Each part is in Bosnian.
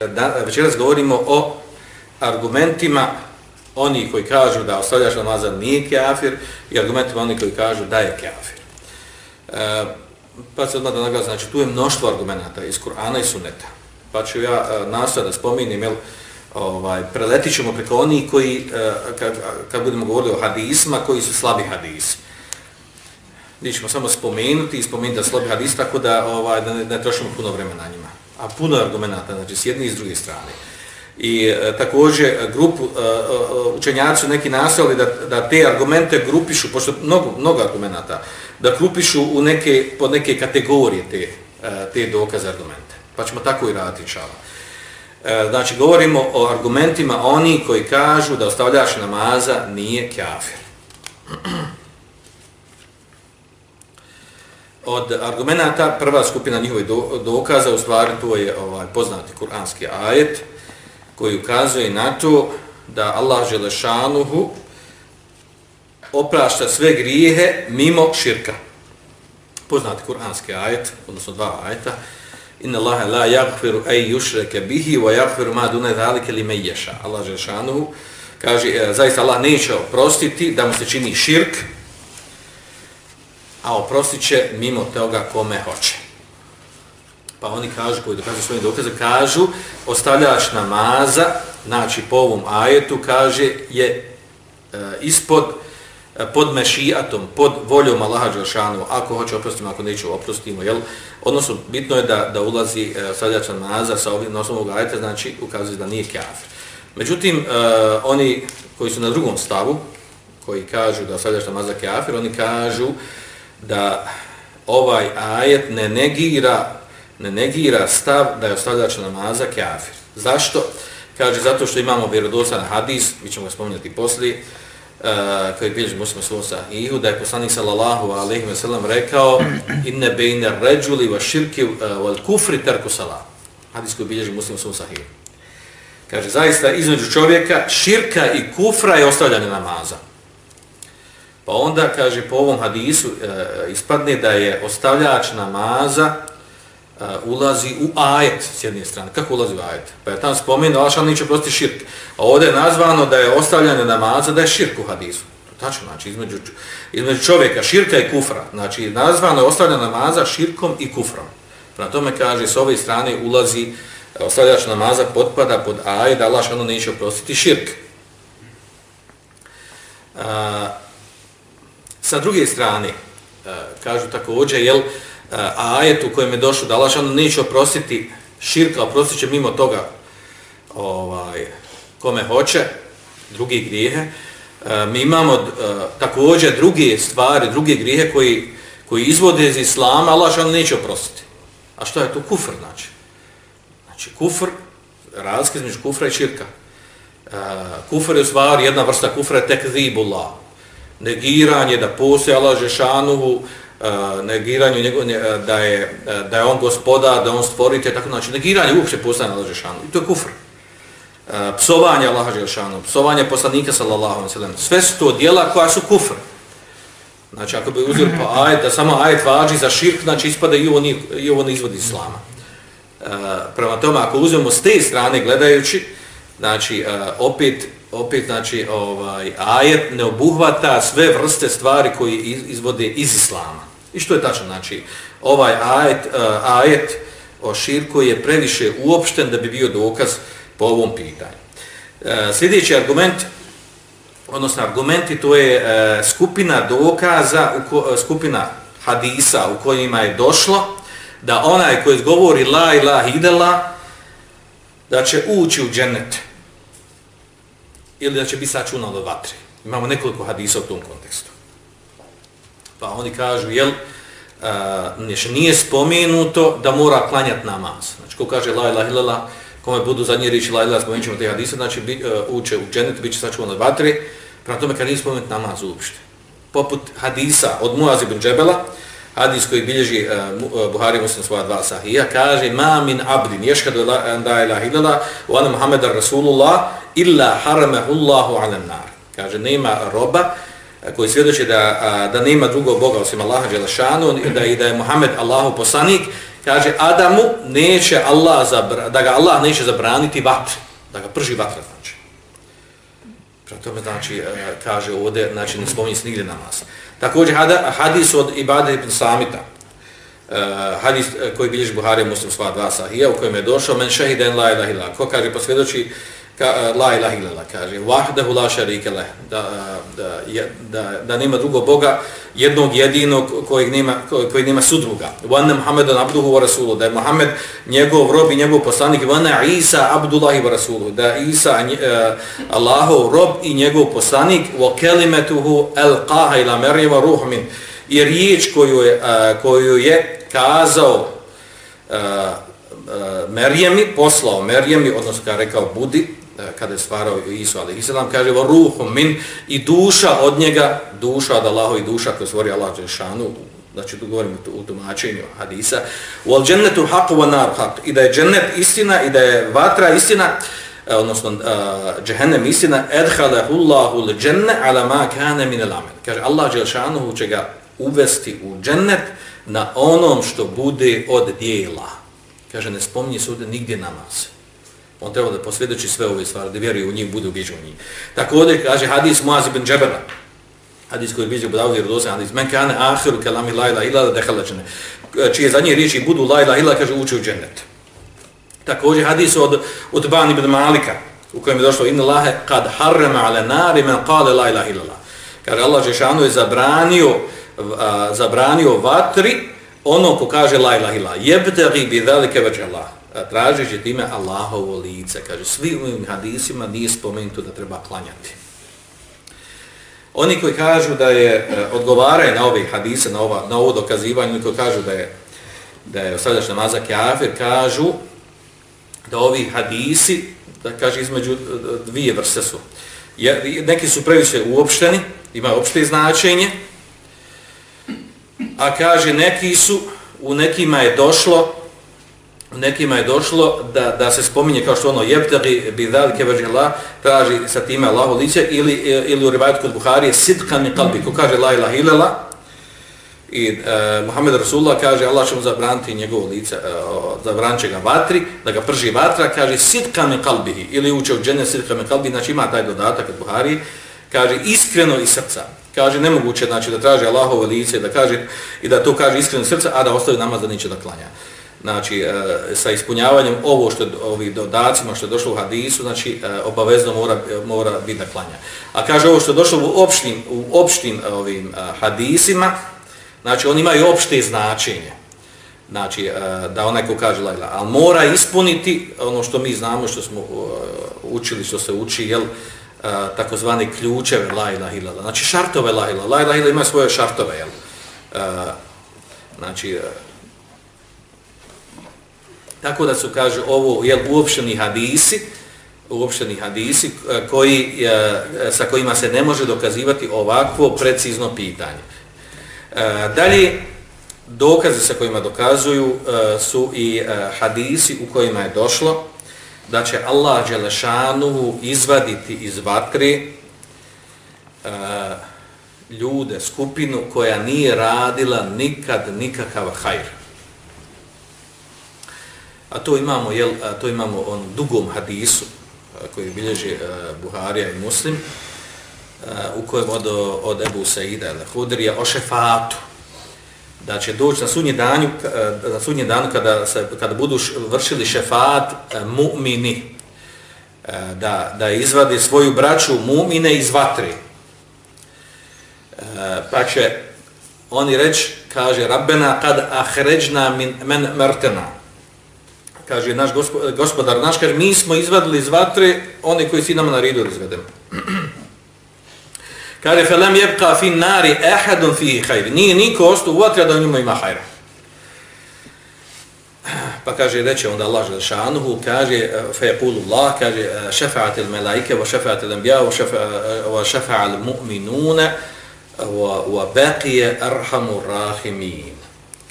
Da, večeras govorimo o argumentima oni koji kažu da ostavljaš namazan nije kafir i argumentima oni koji kažu da je kafir. E, pa se odmah da naglasim, znači tu je mnoštvo argumenta iz Kur'ana i Sunneta. Pa ću ja e, nastaviti da spominim, jel, ovaj, preletit ćemo preko onih koji, e, kad, kad budemo govorili o hadisma, koji su slabi hadisi. Mi ćemo samo spomenuti i spomenuti da slabi hadis, tako da, ovaj, da ne, ne trošimo puno vremena na njima a puno argumenta, znači s jedne i s druge strane. I e, također grupu, e, e, učenjaci su neki nastavili da, da te argumente grupišu, pošto mnogo, mnogo argumenta, da grupišu u neke, pod neke kategorije te, e, te dokaze argumente. Pa ćemo tako i raditi čala. E, znači, govorimo o argumentima oni koji kažu da ostavljaš namaza nije kafir. od argumenta prva skupina njihove do, dokaza u stvari to je ovaj poznati kuranski ajet koji ukazuje na to da Allah dželešanuhu oprašta sve grijehe mimo širka. Poznati kuranski ajet, odnosno dva ajeta. Inna Allaha la yaghfiru ay yushraka bihi wa yaghfiru ma duna zalika liman yasha. Allah dželešanuhu kaže e, zaista Allah neće oprostiti da mu se čini širk a oprostit će mimo toga kome hoće. Pa oni kažu, koji dokazuju svoje dokaze, kažu, ostavljaš namaza, znači po ovom ajetu, kaže, je e, ispod, e, pod mešijatom, pod voljom Allaha Đelšanu, ako hoće oprostimo, ako neće oprostimo, jel? Odnosno, bitno je da, da ulazi e, ostavljač namaza sa ovim osnovom ovog ajeta, znači ukazuje da nije kafir. Međutim, e, oni koji su na drugom stavu, koji kažu da ostavljaš namaza kafir, oni kažu, da ovaj ajet ne negira, ne negira stav da je ostavljač namaza kafir. Zašto? Kaže, zato što imamo vjerodosan hadis, mi ćemo ga spominjati poslije, uh, koji bilježi muslima svoj sahihu, da je poslanik sallallahu alaihi wa sallam rekao inne bejne ređuli va širki e, uh, val kufri terku salam. Hadis koji bilježi muslima svoj sahihu. Kaže, zaista između čovjeka širka i kufra je ostavljanje namaza. Pa onda, kaže, po ovom hadisu e, ispadne da je ostavljač namaza e, ulazi u ajet s jedne strane. Kako ulazi u ajet? Pa je tam spomenuo, Allah šal neće prosti širk. A ovdje je nazvano da je ostavljanje namaza da je širk u hadisu. Tačno, znači, između, između čovjeka širka i kufra. Znači, nazvano je ostavljanje namaza širkom i kufrom. Na tome kaže, s ove strane ulazi e, ostavljač namaza potpada pod ajet, da Allah šal neće prostiti širk. A, Sa druge strane, e, kažu također, jel, e, a ajet u kojem je došlo da Allah neće oprostiti širka, oprostit će mimo toga ovaj, kome hoće, drugi grijehe. E, mi imamo također druge stvari, druge grijehe koji, koji izvode iz Islama, Allah neće oprostiti. A što je to? Kufr, znači. Znači, kufr, razlika između kufra i širka. Kufr je u stvari, jedna vrsta kufra je tek zibullah negiranje da postoji Allah Žešanuhu, uh, negiranje njegov, da, je, da je on gospoda, da on stvorite, tako znači negiranje uopće postoji Allah Žešanuhu. I to je kufr. Psovanje Allah Žešanuhu, psovanje poslanika sallallahu alaihi sallam. Sve su to dijela koja su kufr. Znači, ako bi uzeli pa ajet, da samo ajet važi za širk, znači ispada i ovo, nije, i ovo ne izvodi islama. Prema tome, ako uzmemo s te strane gledajući, znači, opet, opet znači ovaj ajet ne obuhvata sve vrste stvari koji izvode iz islama. I što je tačno znači ovaj ajet uh, ajet o širku je previše uopšten da bi bio dokaz po ovom pitanju. Uh, sljedeći argument odnosno argumenti to je uh, skupina dokaza u ko, skupina hadisa u kojima je došlo da onaj koji govori la ilaha illallah da će ući u džennet ili da će biti sačunan od vatre. Imamo nekoliko hadisa u tom kontekstu. Pa oni kažu, jel, uh, nije spomenuto da mora klanjati namaz. Znači, ko kaže la ilaha illallah, kome budu zadnje riječi la ilaha, spomenut ćemo te hadise, znači bi, e, uh, uče u dženetu, bit će sačuvan od vatre, prema tome kad nije spomenut namaz uopšte. Poput hadisa od Muaz ibn Džebela, hadis koji bilježi uh, Buhari muslim svoja dva sahija, kaže ma min abdin ješkadu da ilaha ilala u ana Muhammedar Rasulullah, illa haramahu Allahu ala nar. Kaže nema roba eh, koji svjedoči da da nema drugog boga osim Allaha Đelešanu šanu da i da je Muhammed Allahu poslanik, kaže Adamu neće Allah zabra, da ga Allah neće zabraniti vatri, da ga prži vatra znači. Prema tome znači e, kaže ovdje, znači ne spominje se nigdje namaz. Također hadis od Ibade ibn Samita, e, hadis e, koji bilježi Buhari muslim sva dva sahija, u kojem je došao, men šehiden la ilaha ila, ko kaže posvjedoči ka, eh, la ilaha ila, kaže, wahdahu la sharika lah. Da, da, da, da nema drugog Boga, jednog jedinog kojeg nema, koji nema sudruga. wa anna Muhammedan abduhu wa rasulu, da je Muhammed njegov rob i njegov poslanik, vanne Isa abdullahi wa rasulu, da Isa uh, Allahov rob i njegov poslanik, wa kelimetuhu el maryam wa ruh min. I riječ koju je, uh, koju je kazao uh, uh, Merjemi, poslao. Merjemi, odnosno kada rekao Budi, E, kada je stvarao Isu, ali Islam kaže o ruhom min i duša od njega, duša od Allaha i duša koju stvori Allah Đelšanu, znači tu govorimo u tumačenju hadisa, wal al džennetu haqu wa nar haq, i da je džennet istina i da je vatra istina, e, odnosno uh, džehennem istina, edhalehu Allahu li dženne ala ma kane min al amen. Kaže Allah Đelšanu će ga uvesti u džennet na onom što bude od dijela. Kaže, ne spominje se ovdje nigdje namaz. On treba da posvjedoči sve ove stvari, da vjeruje u njih, bude ubiđen u njih. Također kaže hadis Muaz ibn Džebela, hadis koji bilje Budavu jer dosan hadis, men kane ahiru kelami la ila ila da dehalačene, čije zadnje riječi budu la ila ila, kaže uči u džennet. Također hadis od, od Ban ibn Malika, u kojem je došlo inna lahe kad harrema ale nari men kale la ila ila. Kaže Allah Žešanu je zabranio, a, zabranio vatri ono ko kaže la ila ila. Jebteri bi velike već Allah tražeći time Allahovo lice. Kaže, svi u ovim hadisima nije spomenuto da treba klanjati. Oni koji kažu da je, e, odgovaraju na ove hadise, na, ova, na ovo dokazivanje, oni koji kažu da je, da je ostavljaš namaza kjafir, kažu da ovi hadisi, da kaže, između e, dvije vrste su. Je, neki su previše uopšteni, ima opšte značenje, a kaže, neki su, u nekima je došlo, nekima je došlo da, da se spominje kao što ono jebtari bi dalike traži sa time Allaho lice ili, eh, ili u rivajtu kod Buharije sidkan mi kalbi ko kaže la ilah ilela i e, Muhammed Rasulullah kaže Allah će mu zabraniti njegovo lice e, zabranit će ga vatri da ga prži vatra kaže sidkan mi kalbi ili uče u džene sidkan mi kalbi znači ima taj dodatak kod Buharije kaže iskreno iz srca kaže nemoguće znači da traži Allahove lice da kaže i da to kaže iskreno iz srca a da ostavi namaz da neće da klanja znači e, sa ispunjavanjem ovo što ovi dodacima ono što je došlo u hadisu znači e, obavezno mora mora biti da klanja. A kaže ovo što je došlo u opštim u opštim e, ovim e, hadisima znači oni imaju opšte značenje. Znači e, da onaj ko kaže la ilaha, al mora ispuniti ono što mi znamo što smo e, učili što se uči jel takozvani ključeve la ilaha. Znači šartove la ilaha, la ilaha ima svoje šartove jel. Znači Tako da su, kaže, ovo je uopšteni hadisi, uopšteni hadisi eh, koji, eh, sa kojima se ne može dokazivati ovakvo precizno pitanje. Eh, dalje, dokaze sa kojima dokazuju su i hadisi u kojima je došlo da će Allah Đelešanu izvaditi iz vatre ljude, skupinu koja nije radila nikad nikakav hajr. A to imamo, jel, a to imamo on dugom hadisu koji bilježi uh, Buharija i Muslim uh, u kojem od, od Ebu Saida al-Hudrija o šefatu. Da će doći na sudnji dan uh, na sudnji dan kada, se, kada budu vršili šefat uh, mu'mini uh, da, da izvadi svoju braću mu'mine iz vatre. Uh, pa će oni reći kaže Rabbena kad ahređna min men mertena kaže naš gospodar naš, kaže, mi smo izvadili iz vatre one koji si nama na ridu izvedemo. kaže, felem jebka fi nari ehadun fi hajri. Nije niko ostao u vatre da u njima ima hajra. Pa kaže, reče onda Allah Želšanuhu, kaže, fe Allah, kaže, šefa'at il melaike, wa šefa'at il anbiya, wa šefa'at il mu'minune, wa beqije arhamu rahimin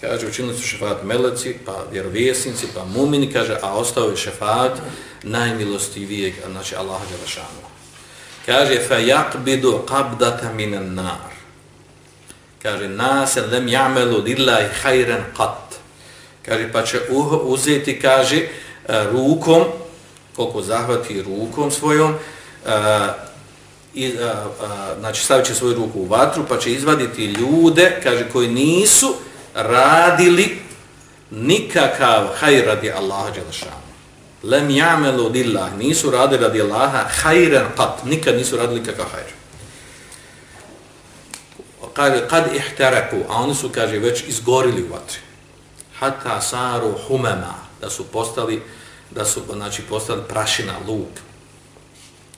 kaže, učinili su šefat meleci, pa vjerovjesnici, pa mumini, kaže, a ostao je šefat najmilostivijeg, znači Allaha Đelešanu. Kaže, fa yaqbidu qabdata minan nar. Kaže, nase lem jamelu lillahi hajren qat. kaže, pa će uzeti, kaže, e, rukom, koliko zahvati rukom svojom, e, i, e, znači stavit će svoju ruku u vatru, pa će izvaditi ljude, kaže, koji nisu radili nikakav hajr radi Allaha Đelešanu. Lem jamelu dillah, nisu radili radi Allaha hajren qat, nikad nisu radili kakav hajr. Kaže, kad ihtaraku, a oni su, kaže, već izgorili u vatri. Hata saru humema, da su postali, da su, znači, postali prašina, luk.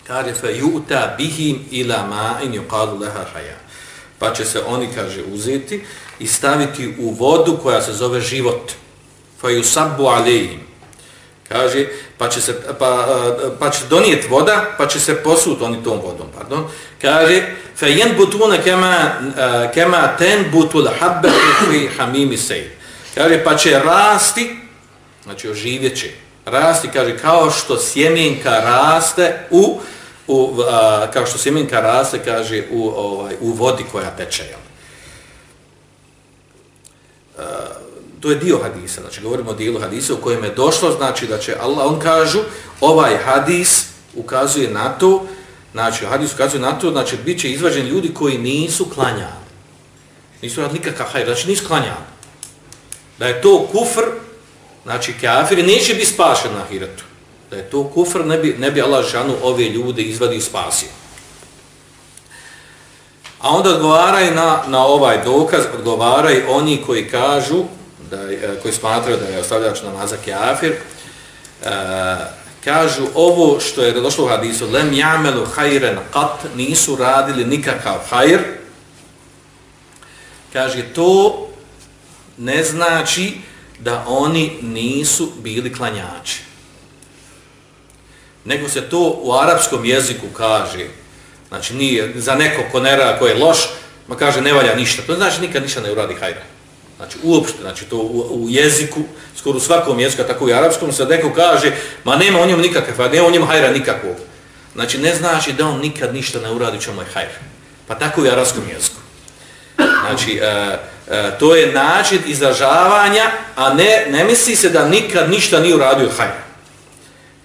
Kaže, fe juta bihim ila ma'in yuqadu leha hajan Pa će se oni, kaže, uzeti i staviti u vodu koja se zove život. Fa yusabbu alejim. Kaže, pa će se pa, eh, pa će donijeti voda, pa će se posut oni tom vodom, pardon. Kaže, fa yanbutuna kama eh, kama ten al-habba fi hamimi sayl. Kaže, pa će rasti, znači oživjeće. Rasti, kaže, kao što sjemenka raste u, u a, kao što sjemenka raste, kaže, u, ovaj, u vodi koja teče, jel? to je dio hadisa, znači govorimo o dijelu hadisa u kojem je došlo, znači da će Allah, on kažu, ovaj hadis ukazuje na to, znači hadis ukazuje na to, znači bit će izvađeni ljudi koji nisu klanjali. Nisu radili nikakav hajr, znači nisu klanjali. Da je to kufr, znači kafir, neće biti spašen na hiratu. Da je to kufr, ne bi, ne bi Allah žanu ove ljude izvadio i spasio. A onda odgovaraju na, na ovaj dokaz, odgovaraju oni koji kažu, da je, e, koji smatraju da je ostavljač namaza kafir, e, kažu ovo što je došlo u hadisu, lem jamelu hajren qat, nisu radili nikakav hajr, kaže to ne znači da oni nisu bili klanjači. Nego se to u arapskom jeziku kaže, znači nije za neko ko ne rada, ko je loš, ma kaže ne valja ništa, to znači nikad ništa ne uradi hajra. Znači uopšte, znači to u, u jeziku, skoro u svakom jeziku, tako i arapskom, se neko kaže, ma nema o njemu nikakve, nema o njemu hajra nikakvog. Znači ne znači da on nikad ništa ne uradi čemu je hajr. Pa tako i u arapskom jeziku. Znači, e, e, to je način izražavanja, a ne, ne misli se da nikad ništa nije uradio hajra.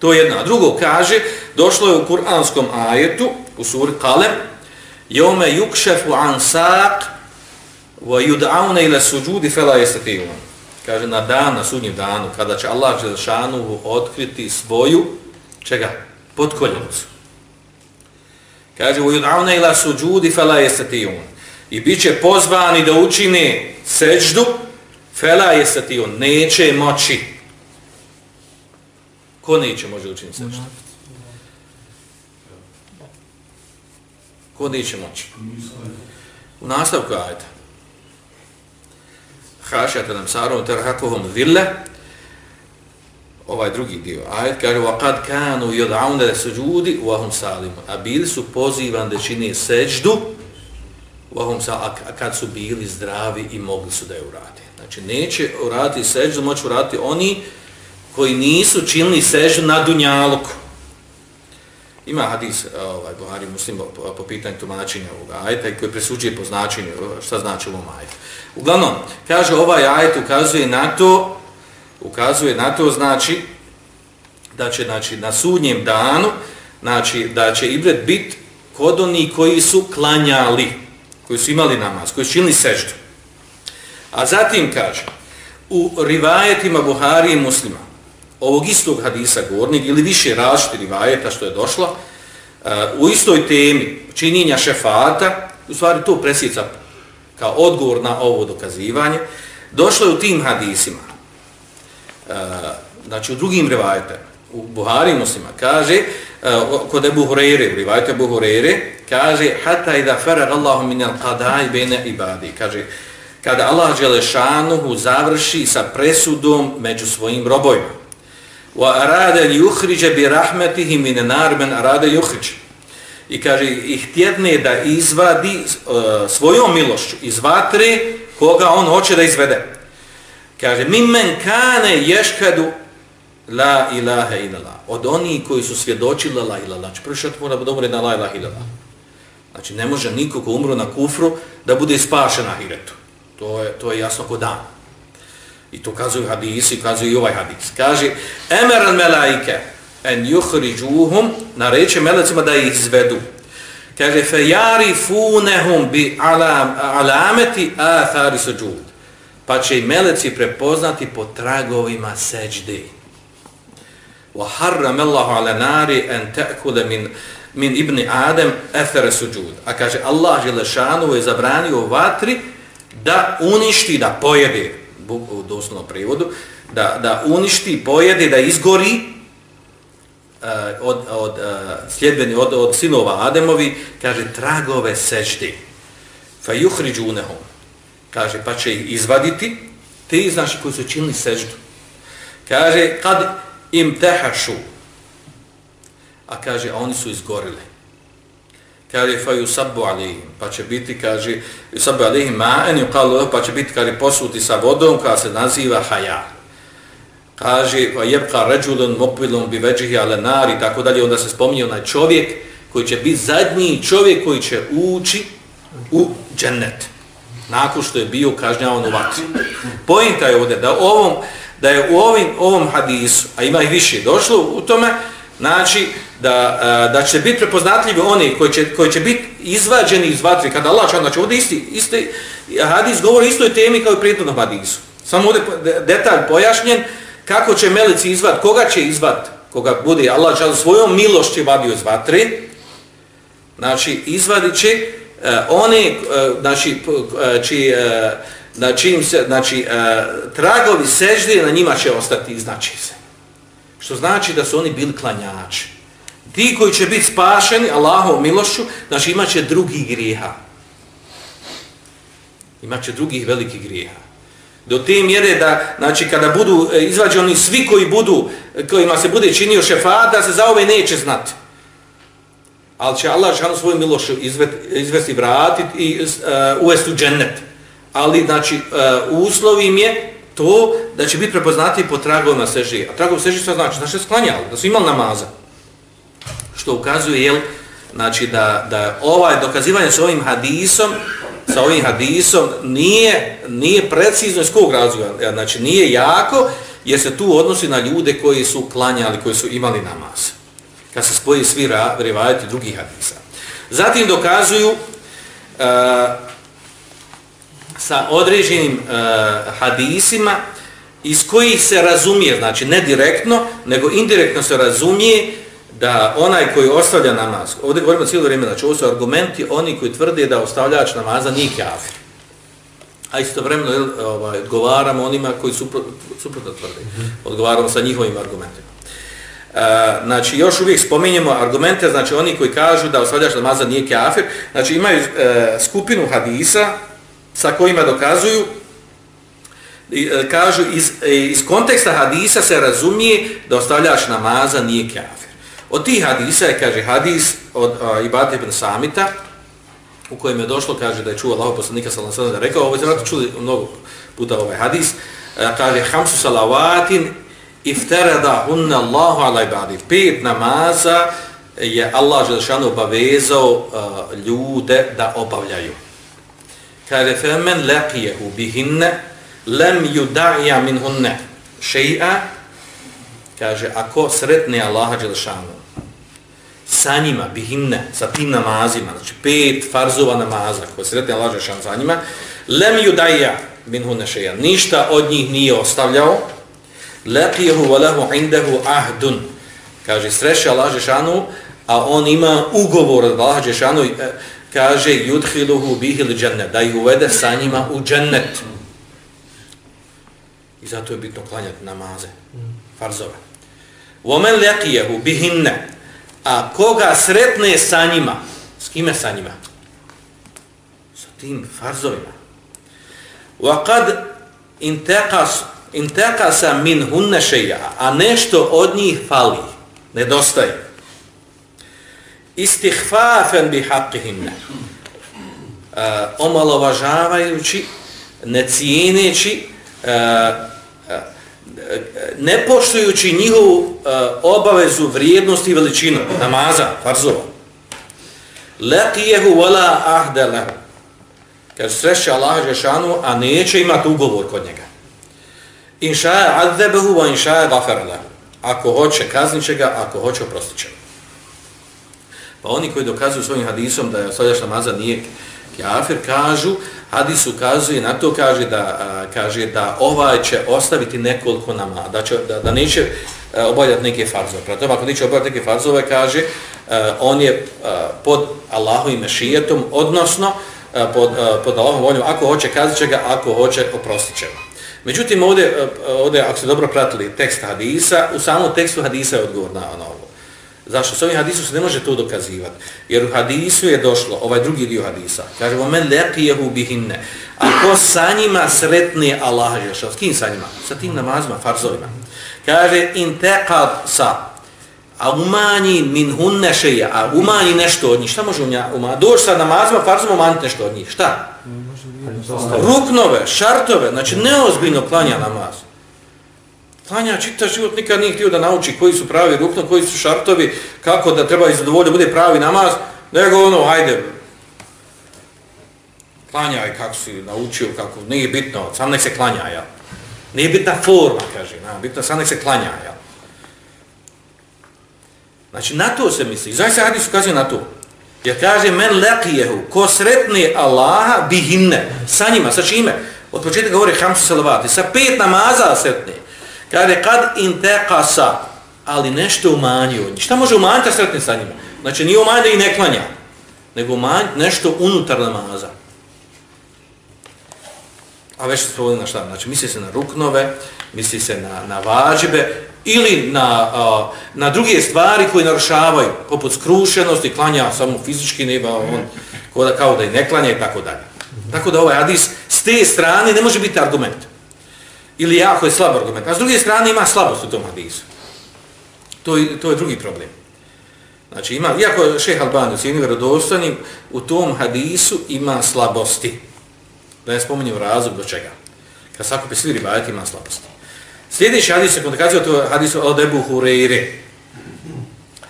To je jedna. Drugo kaže, došlo je u kuranskom ajetu, u suri Kalem, Jome yukšefu an saq, wa yud'auna ila sujudi fala yastati'un. Kaže na dan na sudnjem danu kada će Allah Želšanu otkriti svoju čega? Potkoljenicu kaže wa yud'auna ila sujudi fala yastati'un. I biće pozvani da učine sećdu fala yastati'un. Neće moći ko neće može učiniti sećdu ko neće moći? U nastavku ajta hašata nam sarom terhakuhum zille, ovaj drugi dio, ajet kaže, wa kad kanu yud'auna suđudi, wa hum salim, a bili su pozivan da čini seđdu, wa hum a kad su bili zdravi i mogli su da je urade. Znači, neće uraditi seđdu, moći uraditi oni koji nisu činili seđdu na dunjaluku. Ima hadis, e, ovaj, Buhari muslim, po, po pitanju tumačenja ovoga ajeta i koji presuđuje po značenju šta znači ovom ajetu. Uglavnom, kaže ovaj ajet ukazuje na to, ukazuje na to znači da će znači, na sudnjem danu znači, da će ibret bit kod oni koji su klanjali, koji su imali namaz, koji su činili seždu. A zatim kaže, u rivajetima Buhari i muslima, ovog istog hadisa govornik ili više različite rivajeta što je došla, uh, u istoj temi činjenja šefata, u stvari to presjeca kao odgovor na ovo dokazivanje, došlo je u tim hadisima, uh, znači u drugim rivajetima, u Buhari muslima, kaže, uh, kod Ebu Hureyre, u rivajete Ebu Hureyre, kaže, hata i da ferag Allahu minel qadaj bene ibadi, kaže, kada Allah Đelešanuhu završi sa presudom među svojim robojima, wa arada li yukhrij bi rahmatihi min nar man arada yukhrij. I kaže i htjedne da izvadi uh, svojom milošću iz vatre koga on hoće da izvede. Kaže mimmen kane yashhadu la ilaha illallah. Od oni koji su svjedočili la ilaha illallah. Znači prvo mora da umre na la ilaha illallah. Znači ne može niko ko umro na kufru da bude spašen na hiretu to je to je jasno kod dan I to kazuju hadisi, kazuju i ovaj hadis. Kaže, emeran melaike en juhriđuhum, nareće melecima da ih izvedu. Kaže, fe jari funehum bi alam, alameti athari suđud. Pa će i meleci prepoznati po tragovima seđde. Wa harram Allahu ala nari an ta'kula min min ibn Adem athara sujud. A kaže Allah je lešanu je zabranio vatri da uništi, da pojede, u doslovnom prevodu, da, da uništi, pojede, da izgori uh, od, od uh, sljedbeni, od, od sinova Ademovi, kaže, tragove seždi. Fa juhriđunehom. Kaže, pa će ih izvaditi, ti znaš koji su činili seždu. Kaže, kad im tehašu, a kaže, a oni su izgorili kaže fa yusabbu alayhim. Pa će biti kaže yusabbu alayhim ma'an yuqalu pa će biti kaže posuti sa vodom koja se naziva haya kaže pa yabqa rajulun muqbilun bi wajhihi ala nar. Tako dalje. Onda se spominje onaj čovjek koji će biti zadnji čovjek koji će ući u džennet. Nakon što je bio kažnjavan u vatri. Poenta je ovdje da ovom da je u ovim ovom hadisu a ima i više došlo u tome znači da, e, da će biti prepoznatljivi oni koji će, koji će biti izvađeni iz vatri kada Allah će, znači ovdje isti, isti hadis govori istoj temi kao i prijetno hadisu. Samo ovdje detalj pojašnjen kako će melici izvad, koga će izvad, koga bude Allah će svojom milošću vadio iz vatri, znači izvadit će uh, one, uh, znači, uh, či, uh, na čim se, znači, uh, tragovi sežde na njima će ostati znači se. Što znači da su oni bili klanjači. Ti koji će biti spašeni Allahom milošću, znači imat će drugih grijeha. Imat će drugih velikih grijeha. Do te mjere da, znači, kada budu e, izvađeni svi koji budu, e, kojima se bude činio šefat, da se za ove neće znati. Ali će Allah šanu svoju milošu izvesti, vratiti i e, uh, uvesti u džennet. Ali, znači, uh, uslov im je to da će biti prepoznati po tragovima seži. A tragov seži sve znači, znači sklanjali, da su imali namaza. što ukazuje jel, znači da, da ovaj dokazivanje sa ovim hadisom sa ovim hadisom nije, nije precizno iz kog razloga, e, znači nije jako jer se tu odnosi na ljude koji su klanjali, koji su imali namaz. Kad se spoji svi rivajati drugih hadisa. Zatim dokazuju uh, sa određenim uh, hadisima iz kojih se razumije, znači ne direktno, nego indirektno se razumije da onaj koji ostavlja namaz, ovdje govorimo cijelo vrijeme, znači ovo su argumenti oni koji tvrde da ostavljač namaza nije kafir. A istovremeno ovaj, odgovaramo onima koji su suprotno tvrde. Odgovaramo sa njihovim argumentima. E, znači, još uvijek spominjemo argumente, znači oni koji kažu da ostavljač namaza nije kafir, znači imaju e, skupinu hadisa sa kojima dokazuju e, kažu iz, e, iz konteksta hadisa se razumije da ostavljaš namaza nije kafir. Od tih hadisa je, kaže, hadis od uh, Ibad ibn Samita, u kojem je došlo, kaže, da je čuo Allaho poslanika sallallahu alejhi da sellem rekao, ovo je zato čuli mnogo puta ovaj hadis, uh, kaže, hamsu salavatin iftarada hunna Allahu ala ibadi. Pet namaza je Allah Želšanu obavezao uh, ljude da obavljaju. Kaže, femen leqijehu bihinne, lem judaja min hunne kaže, ako sretne Allaha Đelšanu, sa njima, bihinne, sa tim namazima, znači pet farzova namaza koje sretne Allah Đelšanu sa njima, lem judaja min hunne ništa od njih nije ostavljao, leqijehu valahu indahu ahdun, kaže, sreće Allah Đelšanu, a on ima ugovor od Allaha Đelšanu, e, kaže yudkhiluhu bihi al-jannah da ih uvede sa njima u džennet. I zato je bitno klanjati namaze farzove. Wa man laqiyahu bihinna a koga sretne sa njima s kime sa njima? Sa tim farzovima. Wa qad intaqas intaqasa minhunna shay'a a nešto od njih fali nedostaje istihfafen bi haqqihinna. Uh, omalovažavajući, ne cijeneći, uh, uh, ne poštujući njihovu uh, obavezu, vrijednost i veličinu, namaza, farzova. Lekijehu vela ahdele. Kad sreće Allah Žešanu, a neće imati ugovor kod njega. Inša je adzebehu, inša je gafer Ako hoće, kazniće ga, ako hoće, oprostit će ga. Pa oni koji dokazuju svojim hadisom da je ostavljaš namaza nije kjafir, kažu, hadis ukazuje na to, kaže da, a, kaže da ovaj će ostaviti nekoliko namaza, da, će, da, da neće e, obavljati neke farzove. Prema tome, ako neće obavljati neke farzove, kaže, a, on je a, pod Allahovim mešijetom, odnosno a, pod, a, pod Allahovom voljom, ako hoće, kazit će ga, ako hoće, oprostit će ga. Međutim, ovdje, ovdje, ako ste dobro pratili tekst hadisa, u samom tekstu hadisa je odgovor na, na ovo. Zašto? S ovim hadisom se ne može to dokazivati. Jer u hadisu je došlo, ovaj drugi dio hadisa, kaže, وَمَنْ لَقِيَهُ بِهِنَّ Ako sa njima sretne Allah, s kim sa njima? Sa tim namazima, farzovima. Kaže, in teqad sa, a umanji min hunne šeja, a umanji nešto od njih. Šta može umanji? Doći sa namazima, farzovima, umanjiti nešto od njih. Šta? Ruknove, šartove, znači neozbiljno klanja namaz. Klanja čita život, nikad nije htio da nauči koji su pravi rukno, koji su šartovi, kako da treba izdovoljno bude pravi namaz, nego ono, hajde, klanjaj kako si naučio, kako, nije bitno, sam nek se klanja, ja. Nije bitna forma, kaže, na, bitno, sam nek se klanja, ja. Znači, na to se misli, zaista hadis ukazuje na to. Jer kaže, men lekijehu, ko sretne Allaha, bihinne, sa njima, sa čime? Od početka govori hamsu salavati, sa pet namaza sretne. Kaže, kad intekasa, ali nešto umanjio. Šta može umanjiti da sa njima? Znači, nije umanjio da i ne klanja, nego umanjiti nešto unutar namaza. A već se na šta? Znači, misli se na ruknove, misli se na, na vađbe, ili na, a, na druge stvari koje narušavaju, poput skrušenosti, klanja samo fizički neba, on kao da, kao da i ne klanja i tako dalje. Tako da ovaj hadis s te strane ne može biti argument. Ili jako je slab argument. A s druge strane ima slabost u tom hadisu. To je, to je drugi problem. Znači, ima, iako je šeh Albani cijeni vjerodostanim, u tom hadisu ima slabosti. Da ne spominjem razlog do čega. Kad sakupi svi ribajati, ima slabosti. Sljedeći hadis je kontakacija, to je hadis od Ebu Hureyre.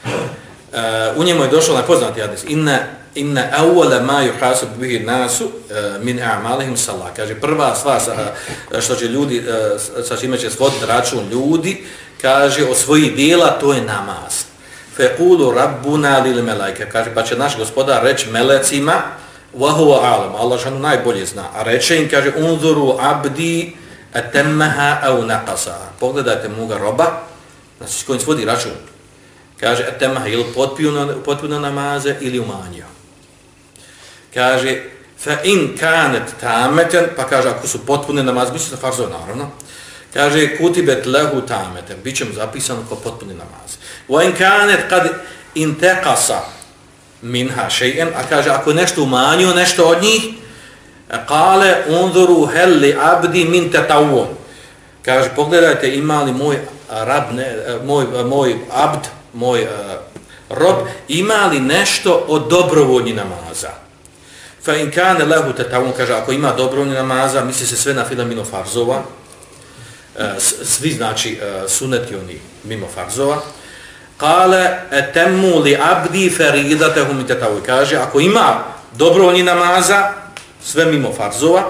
Uh, u njemu je došao najpoznati hadis. Inna, inna awwala ma yuhasab bihi nasu e, min a'malihim salat Kaže, prva stvar sa, e, što će ljudi, e, sa čime će svoditi račun ljudi, kaže, o svojih djela to je namaz. Fe ulu rabbuna lil malaika. Kaže, pa će naš gospodar reći melecima, wa huwa alam. Allah je najbolje zna. A reče im, kaže, unzuru abdi atammaha aw naqasa. Pogledajte moga roba, znači s kojim se račun. Kaže atammaha ili potpuno, potpuno namaze ili umanjio. Kaže fa in kanet tameten, pa kaže ako su potpune namaz, misli na farzove naravno, kaže kutibet lehu tameten, bit će mu zapisano kao potpuni namaz. Wa in kanet kad intaqasa minha shay'an, a kaže ako nešto umanjio nešto od njih, Kale unzuru helli abdi min tetavun. Kaže, pogledajte ima li moj rab, ne, moj, moj abd, moj uh, rob, ima li nešto od dobrovoljni namaza. Fa in kane lehu tetavun, kaže, ako ima dobrovoljni namaza, misli se sve na fila mimo farzova, e, svi znači e, suneti oni mimo farzova, Kale etemmu li abdi feridatehu mi tetavun. Kaže, ako ima dobrovoljni namaza, sve mimo farzova,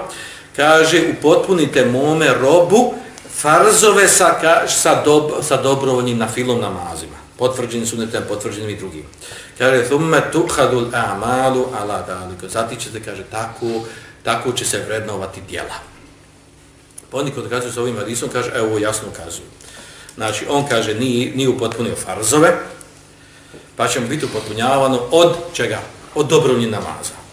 kaže upotpunite mome robu farzove sa, sa, dob, sa dobrovoljnim na filom namazima. Potvrđeni su potvrđeni i drugim. Kaže, thumme tuhadul amalu ala daliko. će se, kaže, tako, tako će se vrednovati dijela. Pa oni kod kazuju sa ovim hadisom, kaže, evo ovo jasno kazuju. Znači, on kaže, nije, nije upotpunio farzove, pa će mu biti upotpunjavano od čega? Od dobrovnji namaza.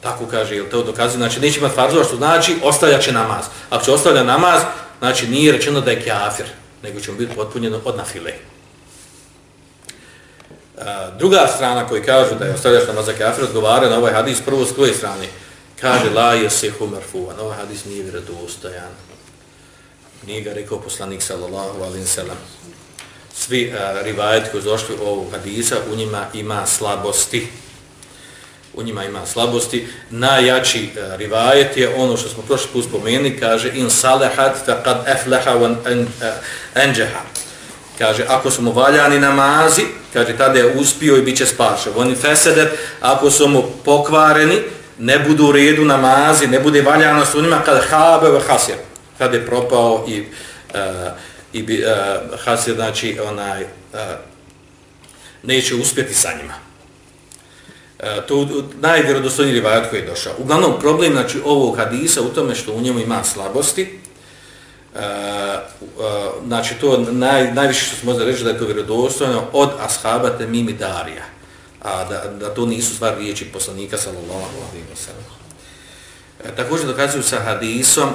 Tako kaže, jel to dokazuje, znači neće imati farzova, što znači ostavlja će namaz. Ako će ostavlja namaz, znači nije rečeno da je kafir, nego će mu biti potpunjeno od nafile. Druga strana koji kažu da je ostavljaš namaz za kafir, odgovara na ovaj hadis prvo s koje strane. Kaže, la je se ovaj hadis nije vjerodostojan. Nije ga rekao poslanik sallallahu alim sallam. Svi uh, rivajeti koji su došli u ovog hadisa, u njima ima slabosti u njima ima slabosti. Najjači uh, rivajet je ono što smo prošli put spomenuli, kaže in salahat faqad aflaha wa anjaha. Kaže ako su mu valjani namazi, kaže tada je uspio i biće spašen. Oni fesedet ako su mu pokvareni, ne budu u redu namazi, ne bude valjanost u njima kad habe ve hasir. kada je propao i, uh, i bi, uh, Hasir, znači, onaj, uh, neće uspjeti sa njima. Uh, to najvjerodostojniji rivajat koji je došao. Uglavnom, problem znači, ovog hadisa u tome što u njemu ima slabosti, Uh, uh, znači to naj, najviše što se može reći da je to vjerodostojno od ashaba te mimi darija a da, da to nisu stvar riječi poslanika sallallahu alaihi wa sallam. E, također dokazuju sa hadisom,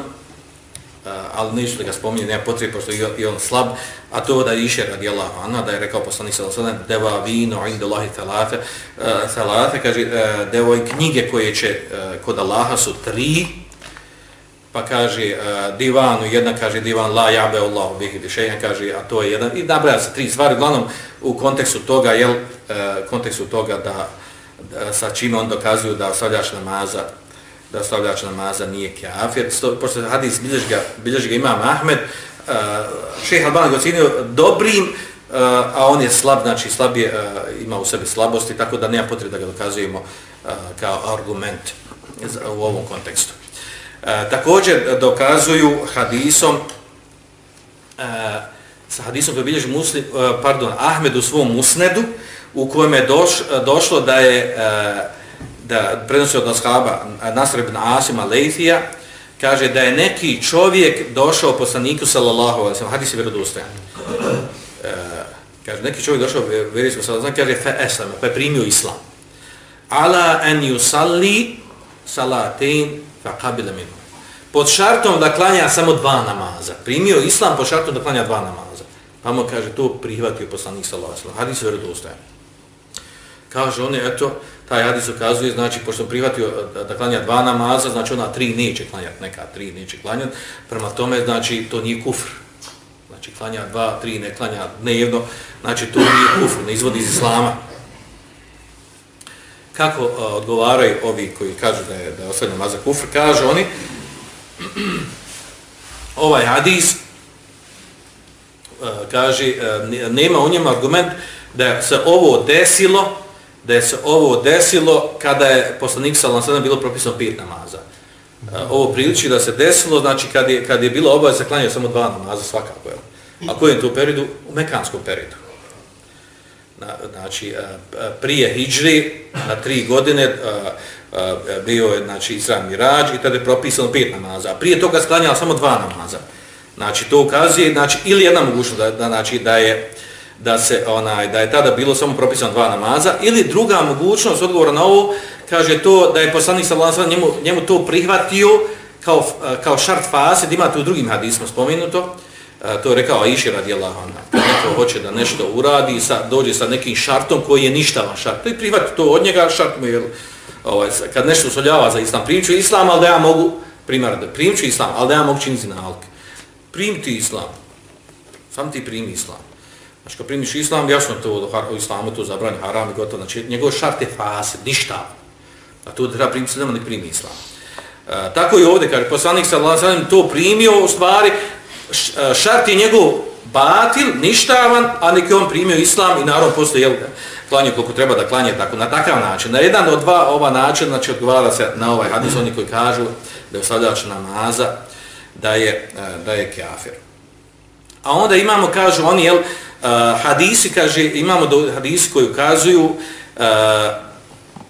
a, ali neću da ga spominje, nema potrebe, pošto je on slab, a to da iše radi Allah, anha, da je rekao poslanik sallallahu alaihi wa sallam, deva vino inda Allahi talate, talate, kaže, uh, devoj knjige koje će kod Allaha su tri, pa kaže uh, divanu, jedna kaže divan la jabe Allahu bihi bišejan, kaže, a to je jedan, i nabraja se tri stvari, uglavnom u kontekstu toga, jel, uh, kontekstu toga da, da sa čime on dokazuju da ostavljač namaza, da ostavljač namaza nije kafir, pošto hadis bilježi ga, bilježi ga imam Ahmed, e, uh, šejh Alban ga ocenio dobrim, uh, a on je slab, znači slabije, uh, ima u sebi slabosti, tako da nema potrebe da ga dokazujemo uh, kao argument u ovom kontekstu. E, također dokazuju hadisom e, sa hadisom koji bilježi muslim, e, pardon, Ahmed u svom musnedu u kojem je doš, došlo da je e, da prenosi od Nashaba e, Nasr ibn Asima Leithija kaže da je neki čovjek došao poslaniku sallallahu alaihi sallam hadis je vjerodostojan. e, kaže neki čovjek došao vjerodostajan sallallahu kaže fe eslam pa je primio islam ala en yusalli salatin fa qabila minhu. Pod šartom da klanja samo dva namaza. Primio islam pod šartom da klanja dva namaza. Pa mu kaže, to prihvatio poslanik sallallahu alejhi ve sellem. Hadis vjerodostojan. Kaže on, eto, taj hadis ukazuje, znači, pošto prihvatio da, da klanja dva namaza, znači ona tri neće klanjati, neka tri neće klanjati. Prema tome, znači, to nije kufr. Znači, klanja dva, tri, ne klanja dnevno. Znači, to nije kufr, ne izvodi iz islama kako uh, odgovaraju ovi koji kažu da je, da je osvajno maza kufr, kažu oni, ovaj hadis uh, kaže, uh, nema u njemu argument da se ovo desilo, da je se ovo desilo kada je poslanik sallam sallam bilo propisano pet namaza. Ovo priliči da se desilo, znači kad je, kad je bilo obaveza klanjao samo dva namaza svakako. A koji je to periodu? U mekanskom periodu na, znači e, e, prije hidžri na tri godine e, bio je znači Isra Mirađ i tada je propisano pet namaza. Prije toga sklanjala samo dva namaza. Znači to ukazuje znači ili jedna mogućnost da, da znači da je da se onaj da je tada bilo samo propisano dva namaza ili druga mogućnost odgovora na ovo kaže to da je poslanik sallallahu alejhi njemu njemu to prihvatio kao kao šart fase da imate u drugim hadisima spomenuto to je rekao Aisha radijallahu anha. Neko hoće da nešto uradi, sa, dođe sa nekim šartom koji je ništavan šart. To je prihvati to od njega, šart mu je, ovaj, kad nešto usoljava za islam, priču islam, ali da ja mogu, primjer, da primću islam, ali da ja mogu činiti nalke. Primiti islam. Sam ti primi islam. Znači, kad primiš islam, jasno to, u islamu to zabranje haram i gotovo. Znači, njegov šart je fas, ništa. A tu treba primiti, da ne primi islam. E, tako i ovdje, kaže, poslanik sa to primio, u stvari, E, šart je njegov batil, ništavan, a neki on primio islam i narod postoje jel, klanje koliko treba da klanje tako, na takav način. Na jedan od dva ova načina, znači odgovara se na ovaj hadis, oni koji kažu da je ustavljač namaza, da je, e, da je kafir. A onda imamo, kažu oni, jel, e, hadisi, kaže, imamo do, hadisi koji ukazuju,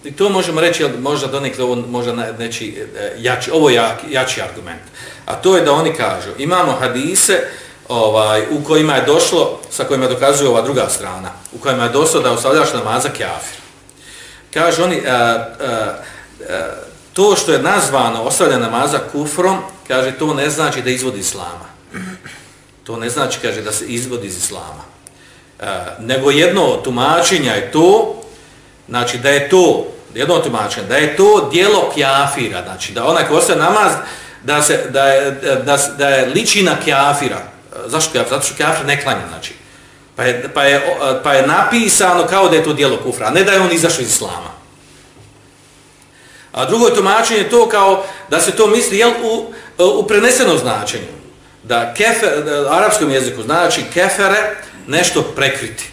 i to možemo reći, jel, možda donekle ovo možda neći jači, ovo je jak, jači argument a to je da oni kažu, imamo hadise ovaj, u kojima je došlo, sa kojima dokazuje ova druga strana, u kojima je došlo da ostavljaš namaza kafir. Kažu oni, a, a, a, to što je nazvano ostavljanje namaza kufrom, kaže, to ne znači da izvodi islama. To ne znači, kaže, da se izvodi iz islama. A, nego jedno tumačenja je to, znači da je to, jedno tumačenje, da je to dijelo kjafira, znači da onaj ko ostavlja namaz, da se da je da da je ličina kjafira. Zašto kafir? Zato što kafir ne klanja, znači. Pa je, pa je pa je napisano kao da je to dijelo kufra, a ne da je on izašao iz islama. A drugo je tumačenje to kao da se to misli jel u u prenesenom značenju. Da kefer arapskom jeziku znači kefere nešto prekriti.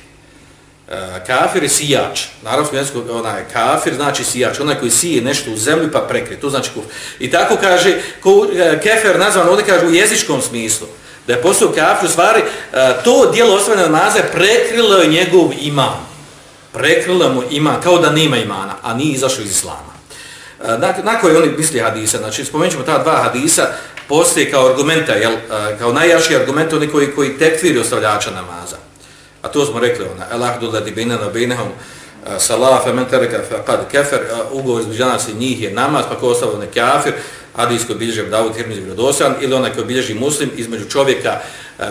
E, kafir je sijač. Na arabskom jeziku onaj kafir znači sijač, onaj koji sije nešto u zemlju pa prekrije. To znači kufr. I tako kaže, ko, e, kefer nazvan ovdje kaže u jezičkom smislu. Da je postao kafir, u stvari, e, to dijelo osvojene namaza prekrilo je njegov iman. Prekrilo mu iman, kao da nema imana, a nije izašao iz islama. Na, na koji oni misli hadisa? Znači, spomenut ćemo ta dva hadisa, postoje kao argumenta, jel, kao najjači argument oni koji, koji tekviri ostavljača namaza. A to smo rekli, ona, el ahdu ladi bina na binahum, salah, man men tereka, fe kad ugovor između nas i njih je namaz, pa ko ostavio ne kafir, hadis koji bilježi Davud Hirmiz Vjerodosan, ili onaj koji bilježi muslim, između čovjeka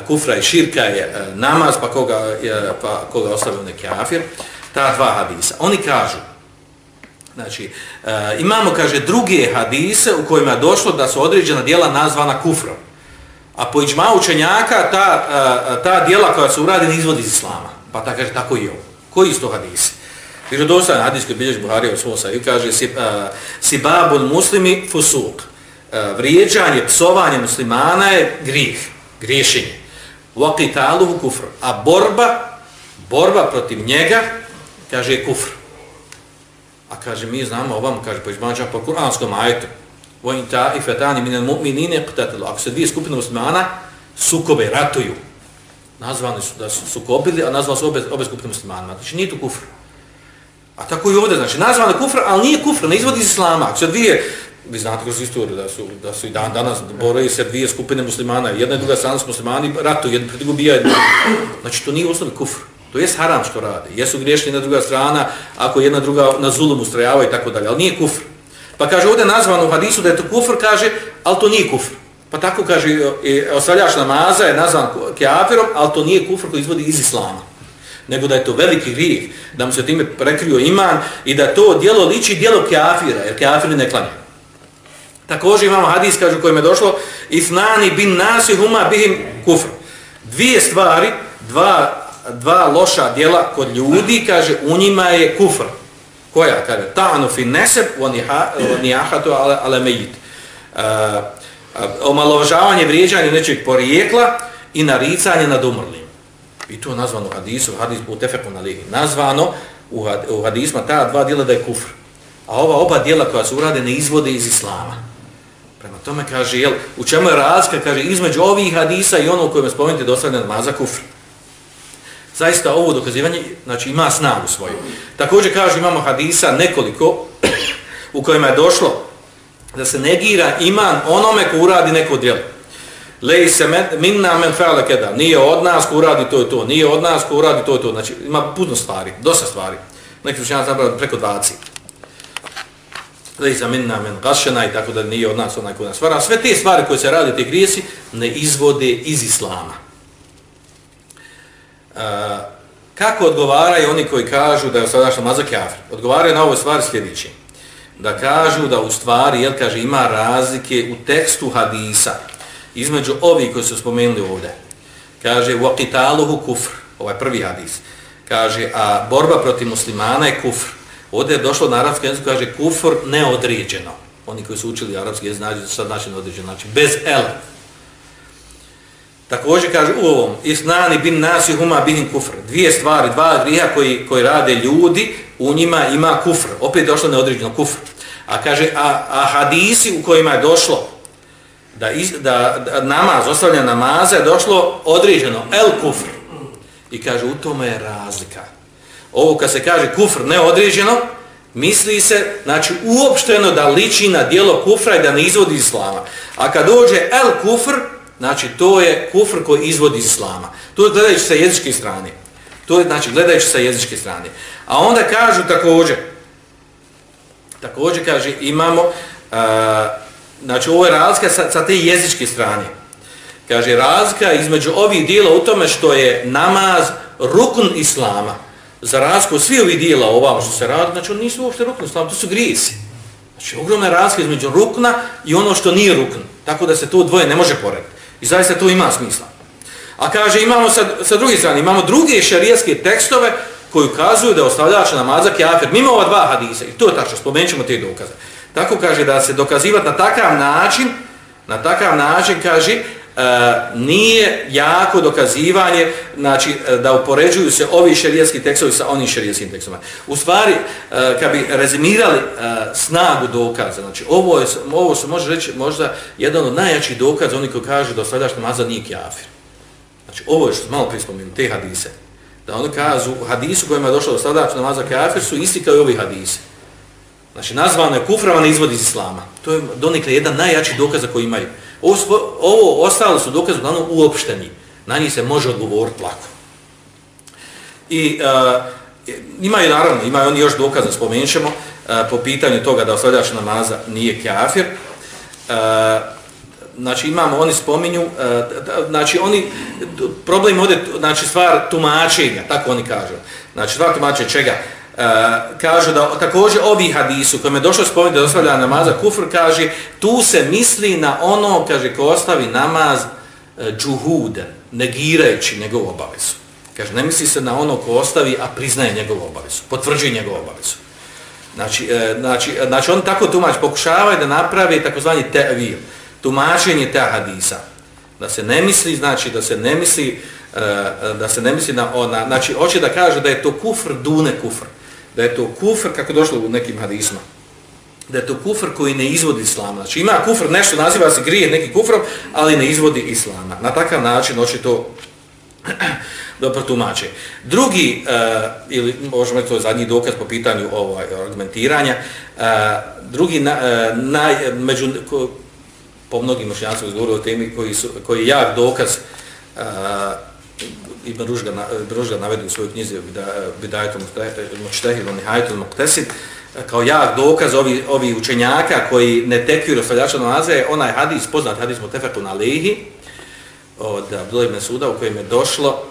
kufra i širka je namaz, pa koga, pa koga ostavio ne kafir, ta dva hadisa. Oni kažu, znači, imamo, kaže, druge hadise u kojima je došlo da su određena dijela nazvana kufrom. A po iđma učenjaka ta, ta dijela koja se uradi ne izvodi iz islama. Pa ta kaže tako i ovo. Koji iz toga nisi? dosta je hadis koji Buharija u svom sajju kaže si, si babul muslimi fusuk. Vrijeđanje, psovanje muslimana je grih, griješenje. Vakitaluhu kufr. A borba, borba protiv njega, kaže je kufr. A kaže, mi znamo ovam, kaže, po iđmača po kuranskom ajetu, vojn ta i fetani minel. Ako se dvije skupine muslimana sukobe, ratuju, nazvani su da su sukobili, a nazvali su obe, obe skupine muslimana. Znači nije to kufr. A tako i ovdje, znači nazvano kufr, ali nije kufr, ne izvodi iz islama. Ako se dvije, vi znate kroz istoriju da su, da su i dan danas boraju se dvije skupine muslimana, jedna i druga strana su muslimani, ratuju, jedan protiv ubijaju. Znači to nije osnovi kufr. To je haram što rade. Jesu griješni na druga strana, ako jedna druga na zulum ustrajava i tako dalje, ali nije kufr. Pa kaže ovdje nazvano u hadisu da je to kufr, kaže, ali to nije kufr. Pa tako kaže, e, e, ostavljaš namaza je nazvan keafirom, ali to nije kufr koji izvodi iz islama. Nego da je to veliki grijeh, da mu se time prekrio iman i da to dijelo liči dijelo keafira, jer keafiri ne klanja. Također imamo hadis, kaže, kojem je došlo, ifnani bin nasi huma bihim kufr. Dvije stvari, dva, dva loša dijela kod ljudi, kaže, u njima je kufr. Koja? Kaže, ta'anu fi neseb, oni niahatu ale, ale mejit. Uh, omalovažavanje, vrijeđanje nečeg porijekla i naricanje nad umrlim. I to je nazvano hadisu, hadis u tefeku na lihi. Nazvano u, had, u hadisma ta dva dijela da je kufr. A ova oba dijela koja su urade ne izvode iz islama. Prema tome kaže, jel, u čemu je razlika, kaže, između ovih hadisa i ono u kojem spomenuti dostavljena namaza kufr zaista ovo dokazivanje znači ima snagu svoju. Također kaže imamo hadisa nekoliko u kojima je došlo da se negira iman onome ko uradi neko djelo. Lej se minna men fa'ala kada. Nije od nas ko uradi to i to. Nije od nas ko uradi to i to. Znači ima puno stvari, dosta stvari. Neki su činjati preko 20. Lej se minna men gašena i tako da nije od nas onaj ko nas vara. Sve te stvari koje se radi, te grijesi, ne izvode iz islama kako odgovaraju oni koji kažu da je sadašnja mazak jafir? Odgovaraju na ovoj stvari sljedeći. Da kažu da u stvari, jel kaže, ima razlike u tekstu hadisa između ovih koji su spomenuli ovdje. Kaže, وَقِتَالُهُ kufr, ovaj prvi hadis. Kaže, a borba protiv muslimana je kufr. Ovdje je došlo na arabski jezik, kaže, kufr neodređeno. Oni koji su učili arabski jezik, znači sad znači neodređeno, znači bez el, Također kaže u ovom, isnani bin nasi huma bihin kufr. Dvije stvari, dva griha koji, koji rade ljudi, u njima ima kufr. Opet došlo neodređeno kufr. A kaže, a, a hadisi u kojima je došlo da, iz, da, da namaz, ostavlja namaza, je došlo određeno, el kufr. I kaže, u tome je razlika. Ovo kad se kaže kufr neodređeno, misli se, znači uopšteno da liči na dijelo kufra i da ne izvodi islama. A kad dođe el kufr, Znači, to je kufr koji izvodi iz islama. To je gledajući sa jezičke strane. To je, znači, gledajući sa jezičke strane. A onda kažu također, također kaže, imamo, a, znači, ovo je razlika sa, sa te jezičke strane. Kaže, razlika između ovih dijela u tome što je namaz rukn islama. Za razliku svi ovih dijela ovamo što se radi, znači, oni nisu uopšte rukn islama, to su grijesi. Znači, ogromna razlika između rukna i ono što nije rukn. Tako da se to dvoje ne može porediti. I zaista to ima smisla. A kaže, imamo sa, sa druge strane, imamo druge šarijaske tekstove koji ukazuju da je ostavljač namaza kjafir, mimo ova dva hadisa. I to je tačno, spomenut ćemo te dokaze. Tako kaže da se dokazivati na takav način, na takav način, kaže, E, nije jako dokazivanje znači, e, da upoređuju se ovi šerijetski tekstovi sa onim šerijetskim tekstovima. U stvari, e, kad bi rezimirali snagu dokaza, znači ovo, je, ovo se može reći možda jedan od najjačih dokaza, oni koji kažu da ostavljaš namaza nije kjafir. Znači, ovo je što malo prispominu, te hadise. Da oni kažu, hadisu kojima je došlo do ostavljaš namaza kjafir su isti kao i ovi hadise. Znači, nazvano je kufrava na izvod iz islama. To je donikle jedan najjači dokaz koji imaju. Ovo, ovo ostalo su dokaze uglavnom uopšteni. Na njih se može odgovoriti lako. I uh, imaju, naravno, imaju oni još dokaze, spomenut ćemo, uh, po pitanju toga da ostavljač namaza nije kafir. Uh, e, znači, imamo, oni spominju, uh, znači, oni, problem ovdje, znači, stvar tumačenja, tako oni kažu. Znači, stvar tumačenja čega? Uh, Eh, kažu da također ovi hadisu kojima je došlo spomenuti da ostavlja namaza kufr, kaže tu se misli na ono, kaže, ko ostavi namaz uh, džuhude, negirajući njegovu obavezu. Kaže, ne misli se na ono ko ostavi, a priznaje njegovu obavezu, potvrđuje njegovu obavezu. Znači, uh, znači, znači on tako tumač pokušavaju da napravi takozvani tevil, tumačenje te hadisa. Da se ne misli, znači da se ne misli, da se ne misli na ona, znači hoće da kaže da je to kufr dune kufr da je to kufr, kako je došlo u nekim hadisma, da je to kufr koji ne izvodi islama. Znači ima kufr, nešto naziva se grije neki kufrom, ali ne izvodi islama. Na takav način oči to dobro tumače. Drugi, uh, ili možemo reći to je zadnji dokaz po pitanju ovaj, argumentiranja, uh, drugi, na, uh, naj, među, ko, po mnogim mošnjacima govorio o temi koji, su, koji je jak dokaz uh, Ibn Ružga, Ružga navedi u svojoj knjizi Bidajetom Močtehil, Nihajetul Muktesid, kao jak dokaz ovi, ovi učenjaka koji ne tekviru svaljača namaze, onaj hadis, poznat hadis Mutefeku na Lehi, od Abdullah ibn Suda, u kojem je došlo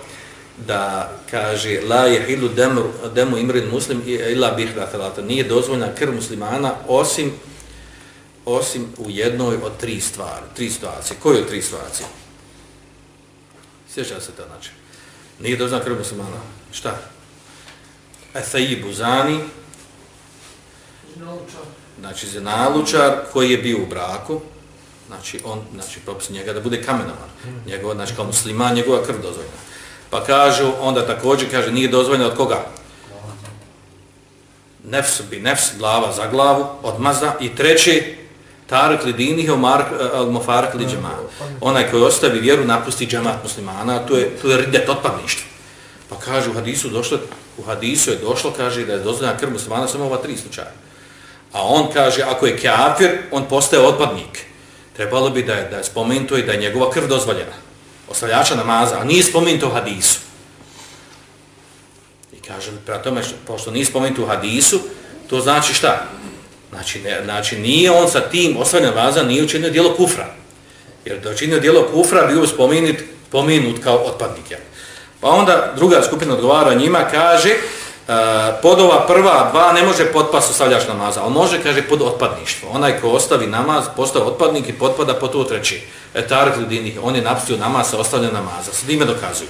da kaže la je hilu demu, demu imrin muslim ila bihda talata. Nije dozvoljena krv muslimana osim osim u jednoj od tri stvari. Tri situacije. Koje tri situacije? Sjeća se to znači. Nije dozvan krv muslimana. Šta? Ethaji Buzani, znači zenalučar koji je bio u braku, znači on, znači propis njega da bude kamenomar, njegov, znači kao musliman, njegova krv dozvoljena. Pa kažu, onda također kaže, nije dozvoljena od koga? Nefs bi nefs, glava za glavu, od mazda. I treći, Tarak li dinih e, al mark al li džema. Onaj koji ostavi vjeru napusti džemat muslimana, to je to je ridet otpadništvo. Pa kaže u hadisu došlo u hadisu je došlo kaže da je dozvoljena krv muslimana samo ova tri slučaja. A on kaže ako je kafir, on postaje otpadnik. Trebalo bi da je da je spomenuto i da je njegova krv dozvoljena. Ostavljača namaza, a nije spomenuto u hadisu. I kaže, prema tome, pošto nije spomenuto u hadisu, to znači šta? Znači, ne, znači nije on sa tim osvajanjem vaza nije učinio dijelo kufra. Jer da učinio dijelo kufra bio spomenut, pomenut kao otpadnik. Ja. Pa onda druga skupina odgovara njima, kaže, uh, pod ova prva dva ne može potpast ostavljaš namaza, on može, kaže, pod otpadništvo. Onaj ko ostavi namaz, postaje otpadnik i potpada po to treći. Etarik ljudinih, on je napustio namaz sa ostavljanjem namaza. Sad ime dokazuju.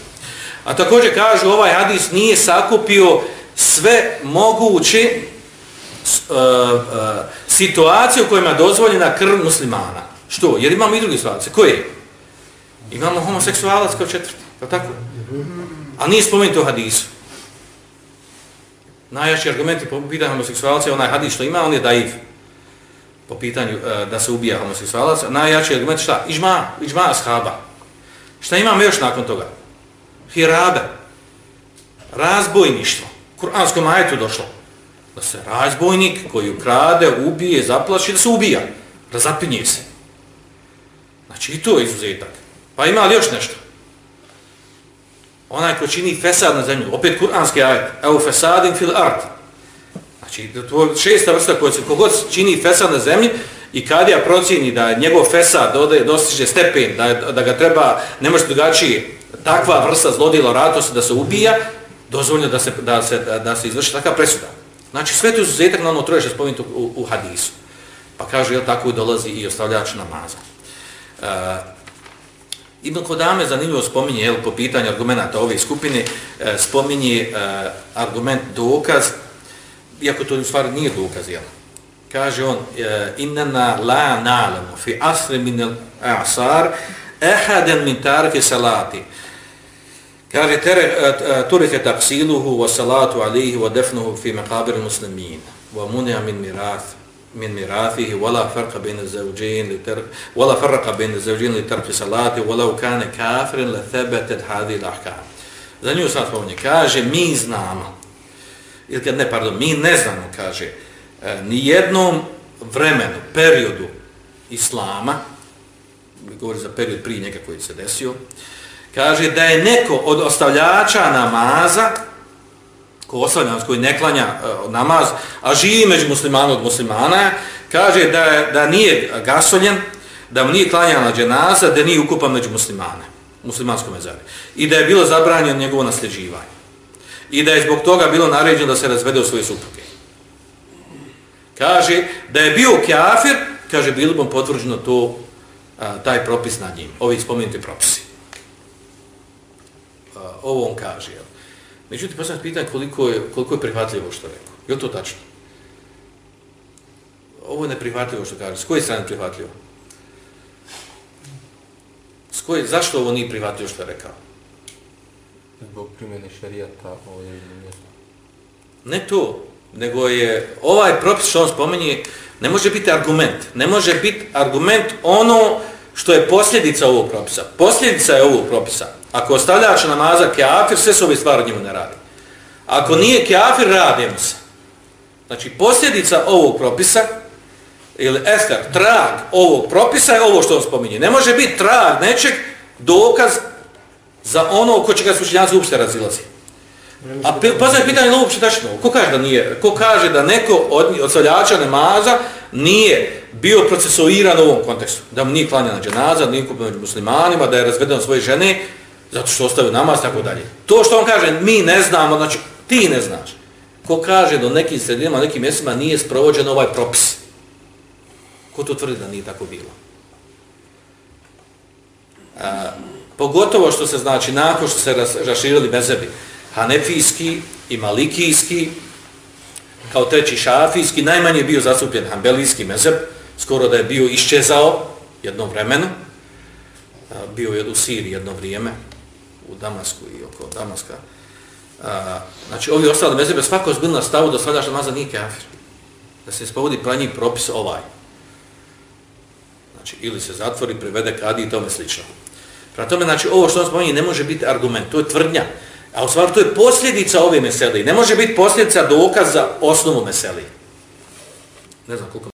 A također kažu, ovaj hadis nije sakupio sve moguće uh, uh, e, e, situacije u kojima je dozvoljena krv muslimana. Što? Jer imamo i druge situacije. Koje? Imamo homoseksualac kao četvrti. Je tako? A nije spomenuto u hadisu. Najjači argumenti po pitanju homoseksualaca je onaj hadis što ima, on je daiv. Po pitanju uh, da se ubija homoseksualac. Najjači argument šta? Ižma, ižma ashaba. Šta imamo još nakon toga? Hirabe. Razbojništvo. Kur'anskom ajetu došlo da se razbojnik koji ukrade, ubije, zaplaši, da se ubija, da zapinje se. Znači i to je izuzetak. Pa ima li još nešto? Onaj ko čini fesad na zemlju, opet kuranski ajet, evo fesadin fil art. Znači, to je šesta vrsta koja se kogod čini fesad na zemlji i kad ja procijeni da njegov fesad ode, dostiže stepen, da, da ga treba, ne može drugačije, takva vrsta zlodila ratosti da se ubija, dozvoljno da se, da se, da, da se izvrši takav presudan. Znači sve to izuzetak na ono troje što spomenuti u, u hadisu. Pa kaže, jel tako dolazi i ostavljač namaza. E, Ibn Kodame zanimljivo spominje, jel, po pitanju argumenta ove skupine, e, spominje e, argument dokaz, iako to u stvari nije dokaz, jel? Kaže on, e, innena la nalemu fi asri minel asar ehaden min tarke salati. Kaže, e, e, turike taksiluhu wa salatu alihi wa defnuhu fi meqabir muslimin wa munija min mirath min mirathihi wala farqa bayna az-zawjayn li tar wala farqa bayna az-zawjayn li tarki salati wala kana kafiran la thabatat hadhihi al-ahkam. Za nju sad spominje, kaže, mi znamo, ili kad ne, pardon, mi ne znamo, kaže, e, ni jednom vremenu, periodu islama, govori za period prije njega koji se desio, kaže da je neko od ostavljača namaza, ko ostavlja namaz, koji ne klanja uh, namaz, a živi među muslimana od muslimana, kaže da, da nije gasoljen, da mu nije klanjana dženaza, da nije ukupan među muslimane, muslimanskom mezari. I da je bilo zabranjeno njegovo nasljeđivanje. I da je zbog toga bilo naređeno da se razvede u svoje supruge. Kaže da je bio kafir, kaže bilo bom potvrđeno to, a, taj propis nad njim, ovi spomenuti propisi. Ovo on kaže, jel? Međutim, posljedno pitanje koliko je, koliko je prihvatljivo što rekao. Je to tačno? Ovo je neprihvatljivo što kaže. S koje strane prihvatljivo? S koje, zašto ovo nije prihvatljivo što je rekao? Zbog primjene šarijata ovo je mjesto. Ne to, nego je ovaj propis što on spomenje, ne može biti argument. Ne može biti argument ono što je posljedica ovog propisa. Posljedica je ovog propisa. Ako ostavljač namaza keafir, sve su ove stvari njemu ne radi. Ako nije keafir, radi mu se. Znači, posljedica ovog propisa, ili ester, trag ovog propisa je ovo što on spominje. Ne može biti trag nečeg dokaz za ono ko će ga slučenjaci uopšte razilazi. A poznaj pitanje je uopšte tačno. Ko kaže da nije? Ko kaže da neko od, od namaza nije bio procesuiran u ovom kontekstu? Da mu nije klanjena dženaza, nije kupio među muslimanima, da je razveden svoje žene, zato što ostavio namaz, tako dalje. To što on kaže, mi ne znamo, znači ti ne znaš. Ko kaže da u nekim sredinama, nekim mjestima nije sprovođen ovaj propis? Ko to tvrdi da nije tako bilo? A, pogotovo što se znači, nakon što se raširili mezebi, hanefijski i malikijski, kao treći šafijski, najmanje je bio zastupljen hanbelijski mezeb, skoro da je bio iščezao jednom vremeno bio je u Siriji jedno vrijeme, u Damasku i oko Damaska. Znači, ovi ostali mezebe, svako je na stavu da svadaš namaza nije kafir. Da se spovodi planji propis ovaj. Znači, ili se zatvori, privede kadi i tome slično. Prema tome, znači, ovo što on spominje ne može biti argument, to je tvrdnja. A u stvari to je posljedica ove meseli. Ne može biti posljedica dokaza osnovu meseli. Ne znam koliko